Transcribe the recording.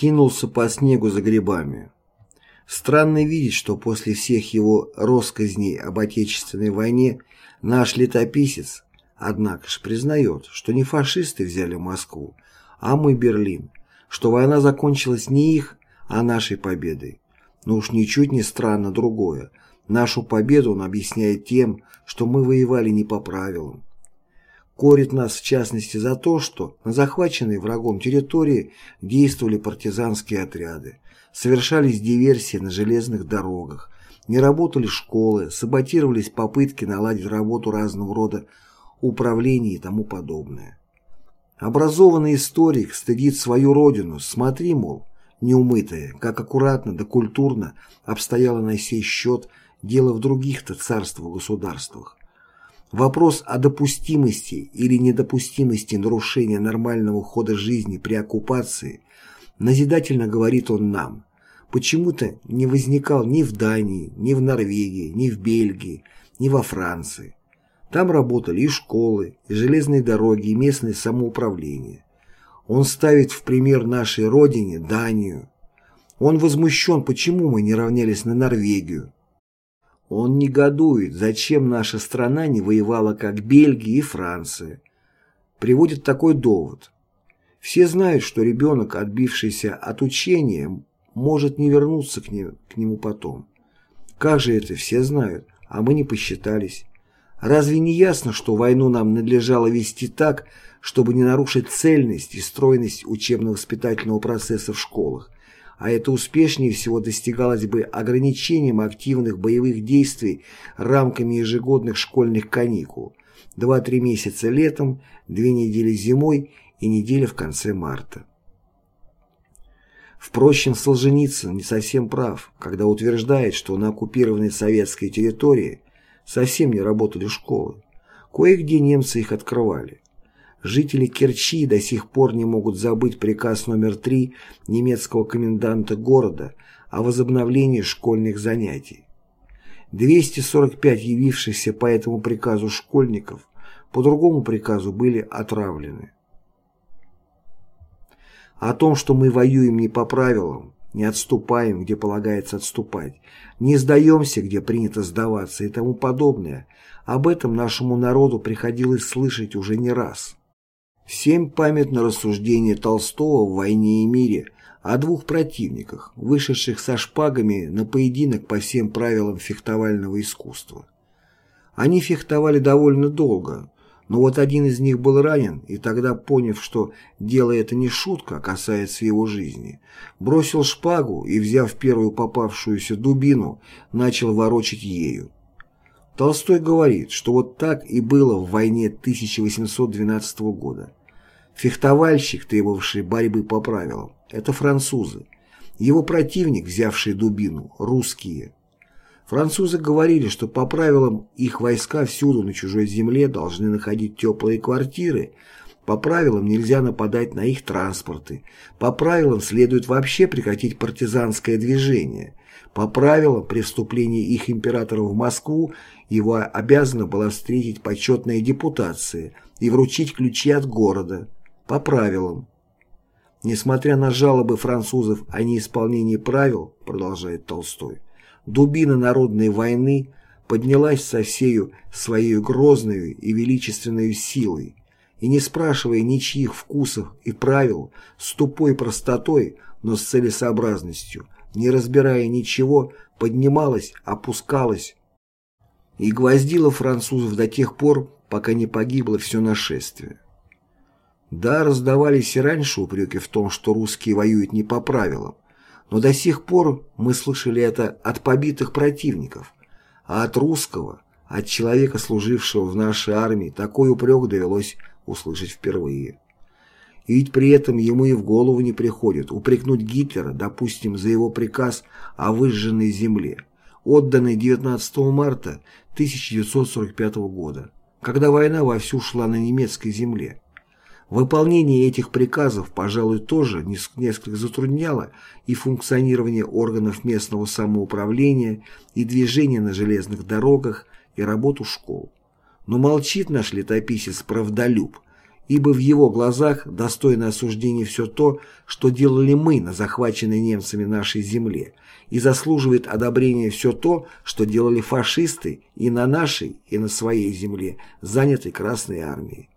кинулся по снегу за грибами. Странно видеть, что после всех его россказней об Отечественной войне наш летописец, однако же, признает, что не фашисты взяли Москву, а мы Берлин, что война закончилась не их, а нашей победой. Но уж ничуть не странно другое. Нашу победу он объясняет тем, что мы воевали не по правилам. Корит нас в частности за то, что на захваченной врагом территории действовали партизанские отряды, совершались диверсии на железных дорогах, не работали школы, саботировались попытки наладить работу разного рода управления и тому подобное. Образованный историк стыдит свою родину, смотри, мол, неумытая, как аккуратно да культурно обстояло на сей счет дело в других-то царствах-государствах. Вопрос о допустимости или недопустимости нарушения нормального хода жизни при оккупации Назидательно говорит он нам. Почему-то не возникал ни в Дании, ни в Норвегии, ни в Бельгии, ни во Франции. Там работали и школы, и железные дороги, и местное самоуправление. Он ставит в пример нашей родине Данию. Он возмущен, почему мы не равнялись на Норвегию. Он негодует, зачем наша страна не воевала как Бельгия и Франция. Приводит такой довод. Все знают, что ребенок, отбившийся от учения, может не вернуться к, не, к нему потом. Как же это все знают, а мы не посчитались. Разве не ясно, что войну нам надлежало вести так, чтобы не нарушить цельность и стройность учебно-воспитательного процесса в школах, а это успешнее всего достигалось бы ограничением активных боевых действий рамками ежегодных школьных каникул, 2-3 месяца летом, 2 недели зимой и неделя в конце марта. Впрочем, Солженицын не совсем прав, когда утверждает, что на оккупированной советской территории совсем не работали школы. Кое-где немцы их открывали. Жители Керчи до сих пор не могут забыть приказ номер 3 немецкого коменданта города о возобновлении школьных занятий. 245 явившихся по этому приказу школьников по другому приказу были отравлены. О том, что мы воюем не по правилам, не отступаем, где полагается отступать, не сдаемся, где принято сдаваться и тому подобное, об этом нашему народу приходилось слышать уже не раз. Всем памятно рассуждение Толстого в «Войне и мире» о двух противниках, вышедших со шпагами на поединок по всем правилам фехтовального искусства. Они фехтовали довольно долго, но вот один из них был ранен, и тогда, поняв, что дело это не шутка, а касается его жизни, бросил шпагу и, взяв первую попавшуюся дубину, начал ворочать ею. Толстой говорит, что вот так и было в войне 1812 года. Фехтовальщик, требовавший борьбы по правилам, это французы. Его противник, взявший дубину, русские – Французы говорили, что по правилам их войска всюду на чужой земле должны находить теплые квартиры, по правилам нельзя нападать на их транспорты, по правилам следует вообще прекратить партизанское движение, по правилам при вступлении их императора в Москву его обязана была встретить почетная депутация и вручить ключи от города, по правилам. Несмотря на жалобы французов о неисполнении правил, продолжает Толстой, дубина народной войны поднялась со всею своей грозною и величественной силой, и не спрашивая ничьих вкусов и правил, с тупой простотой, но с целесообразностью, не разбирая ничего, поднималась, опускалась и гвоздила французов до тех пор, пока не погибло все нашествие. Да, раздавались и раньше упреки в том, что русские воюют не по правилам, но до сих пор мы слышали это от побитых противников, а от русского, от человека, служившего в нашей армии, такой упрек довелось услышать впервые. И ведь при этом ему и в голову не приходит упрекнуть Гитлера, допустим, за его приказ о выжженной земле, отданный 19 марта 1945 года, когда война вовсю шла на немецкой земле. Выполнение этих приказов, пожалуй, тоже несколько затрудняло и функционирование органов местного самоуправления, и движение на железных дорогах, и работу школ. Но молчит наш летописец правдолюб ибо в его глазах достойно осуждения все то, что делали мы на захваченной немцами нашей земле, и заслуживает одобрения все то, что делали фашисты и на нашей, и на своей земле, занятой Красной Армией.